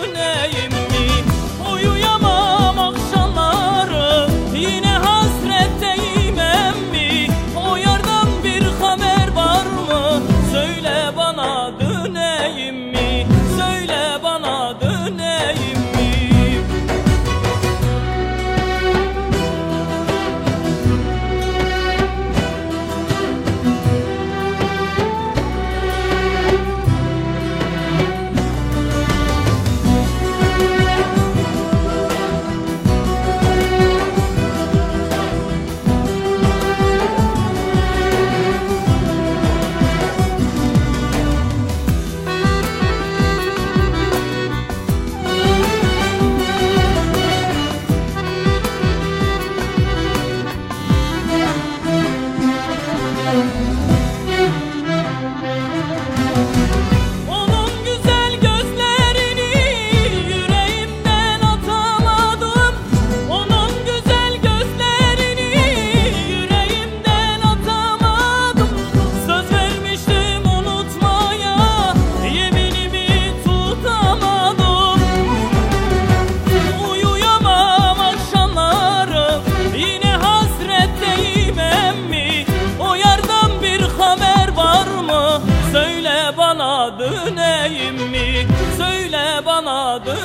Hüneyn adı